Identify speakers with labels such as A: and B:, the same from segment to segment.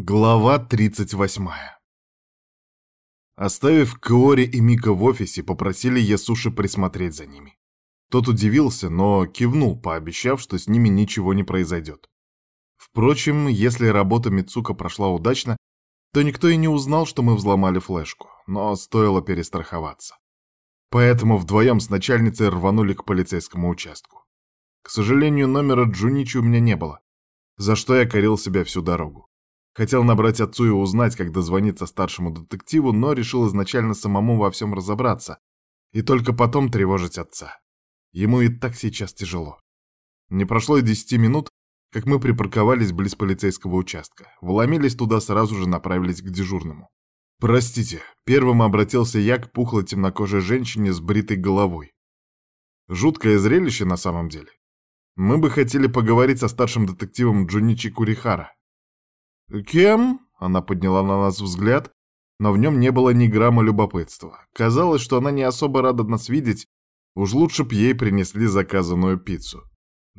A: Глава 38 Оставив Киори и Мика в офисе, попросили Ясуши присмотреть за ними. Тот удивился, но кивнул, пообещав, что с ними ничего не произойдет. Впрочем, если работа Мицука прошла удачно, то никто и не узнал, что мы взломали флешку, но стоило перестраховаться. Поэтому вдвоем с начальницей рванули к полицейскому участку. К сожалению, номера Джуничи у меня не было, за что я корил себя всю дорогу. Хотел набрать отцу и узнать, как дозвониться старшему детективу, но решил изначально самому во всем разобраться и только потом тревожить отца. Ему и так сейчас тяжело. Не прошло и десяти минут, как мы припарковались близ полицейского участка. Вломились туда, сразу же направились к дежурному. «Простите», — первым обратился я к пухлой темнокожей женщине с бритой головой. Жуткое зрелище на самом деле. Мы бы хотели поговорить со старшим детективом Джуничи Курихара. «Кем?» — она подняла на нас взгляд, но в нем не было ни грамма любопытства. Казалось, что она не особо рада нас видеть, уж лучше б ей принесли заказанную пиццу.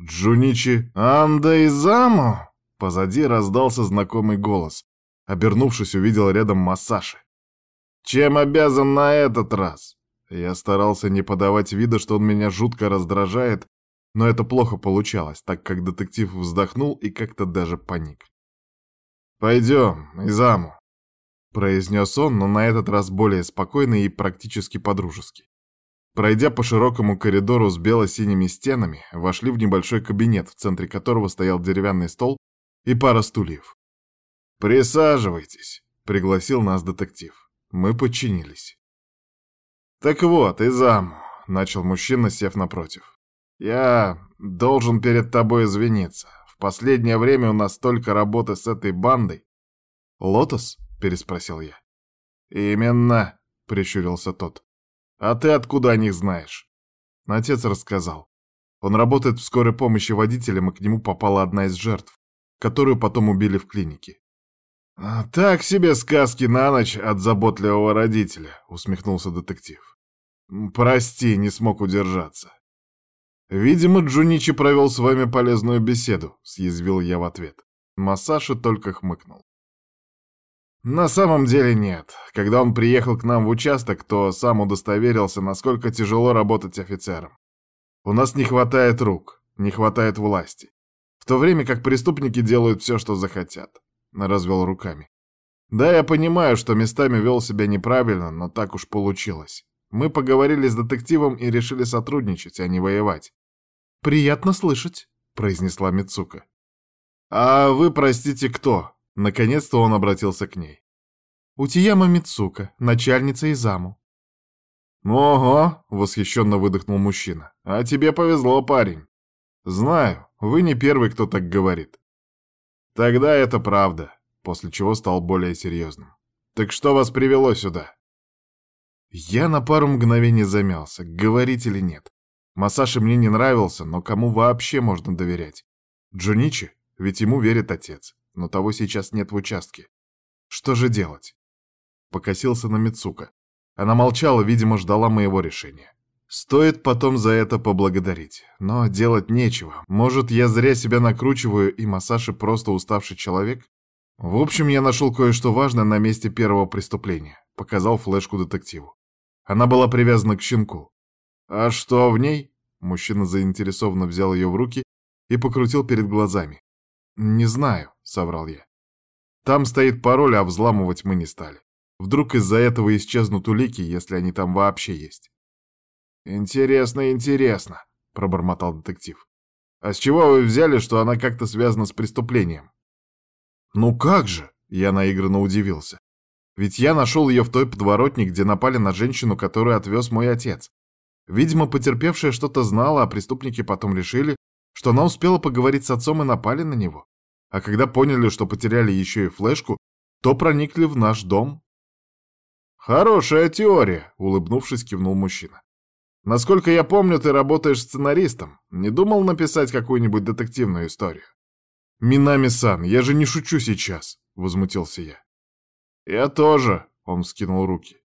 A: «Джуничи Анда Изаму!» Позади раздался знакомый голос. Обернувшись, увидел рядом Масаши. «Чем обязан на этот раз?» Я старался не подавать вида, что он меня жутко раздражает, но это плохо получалось, так как детектив вздохнул и как-то даже паник. «Пойдем, Изаму», — произнес он, но на этот раз более спокойно и практически подружески. Пройдя по широкому коридору с бело-синими стенами, вошли в небольшой кабинет, в центре которого стоял деревянный стол и пара стульев. «Присаживайтесь», — пригласил нас детектив. Мы подчинились. «Так вот, Изаму», — начал мужчина, сев напротив. «Я должен перед тобой извиниться последнее время у нас столько работы с этой бандой. «Лотос?» — переспросил я. «Именно», — прищурился тот. «А ты откуда о них знаешь?» Отец рассказал. Он работает в скорой помощи водителем, и к нему попала одна из жертв, которую потом убили в клинике. «А, «Так себе сказки на ночь от заботливого родителя», — усмехнулся детектив. «Прости, не смог удержаться. «Видимо, Джуничи провел с вами полезную беседу», — съязвил я в ответ. Масаши только хмыкнул. «На самом деле нет. Когда он приехал к нам в участок, то сам удостоверился, насколько тяжело работать офицером. У нас не хватает рук, не хватает власти. В то время как преступники делают все, что захотят», — развел руками. «Да, я понимаю, что местами вел себя неправильно, но так уж получилось. Мы поговорили с детективом и решили сотрудничать, а не воевать. «Приятно слышать», — произнесла Мицука. «А вы, простите, кто?» Наконец-то он обратился к ней. «Утияма Мицука, начальница Изаму». «Ого!» — восхищенно выдохнул мужчина. «А тебе повезло, парень. Знаю, вы не первый, кто так говорит». «Тогда это правда», после чего стал более серьезным. «Так что вас привело сюда?» Я на пару мгновений замялся, говорить или нет. Масаши мне не нравился, но кому вообще можно доверять? Джуничи? Ведь ему верит отец, но того сейчас нет в участке. Что же делать? Покосился на Мицука. Она молчала, видимо, ждала моего решения. Стоит потом за это поблагодарить. Но делать нечего. Может, я зря себя накручиваю, и Масаши просто уставший человек? В общем, я нашел кое-что важное на месте первого преступления. Показал флешку детективу. Она была привязана к щенку. «А что в ней?» Мужчина заинтересованно взял ее в руки и покрутил перед глазами. «Не знаю», — соврал я. «Там стоит пароль, а взламывать мы не стали. Вдруг из-за этого исчезнут улики, если они там вообще есть». «Интересно, интересно», — пробормотал детектив. «А с чего вы взяли, что она как-то связана с преступлением?» «Ну как же?» — я наигранно удивился. «Ведь я нашел ее в той подворотне, где напали на женщину, которую отвез мой отец. Видимо, потерпевшая что-то знала, а преступники потом решили, что она успела поговорить с отцом и напали на него. А когда поняли, что потеряли еще и флешку, то проникли в наш дом. «Хорошая теория», — улыбнувшись, кивнул мужчина. «Насколько я помню, ты работаешь сценаристом. Не думал написать какую-нибудь детективную историю?» «Минами-сан, я же не шучу сейчас», — возмутился я. «Я тоже», — он вскинул руки.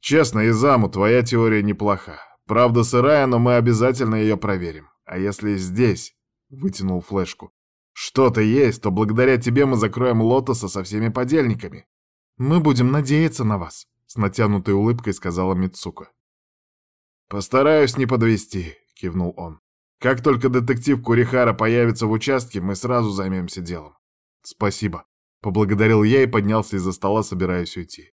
A: Честно, Изаму, твоя теория неплоха. Правда сырая, но мы обязательно ее проверим. А если здесь, вытянул флешку, что-то есть, то благодаря тебе мы закроем Лотоса со всеми подельниками. Мы будем надеяться на вас, с натянутой улыбкой сказала Мицука. Постараюсь не подвести, кивнул он. Как только детектив Курихара появится в участке, мы сразу займемся делом. Спасибо, поблагодарил я и поднялся из-за стола, собираясь уйти.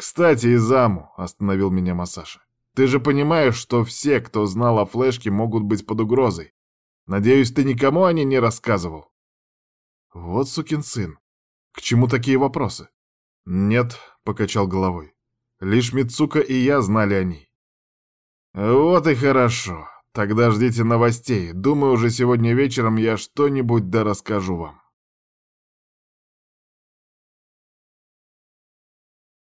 A: Кстати, Изаму, остановил меня Масаша. Ты же понимаешь, что все, кто знал о флешке, могут быть под угрозой. Надеюсь, ты никому о ней не рассказывал? Вот сукин сын. К чему такие вопросы? Нет, покачал головой. Лишь Мицука и я знали о ней. Вот и хорошо. Тогда ждите новостей. Думаю, уже сегодня вечером я что-нибудь да расскажу вам.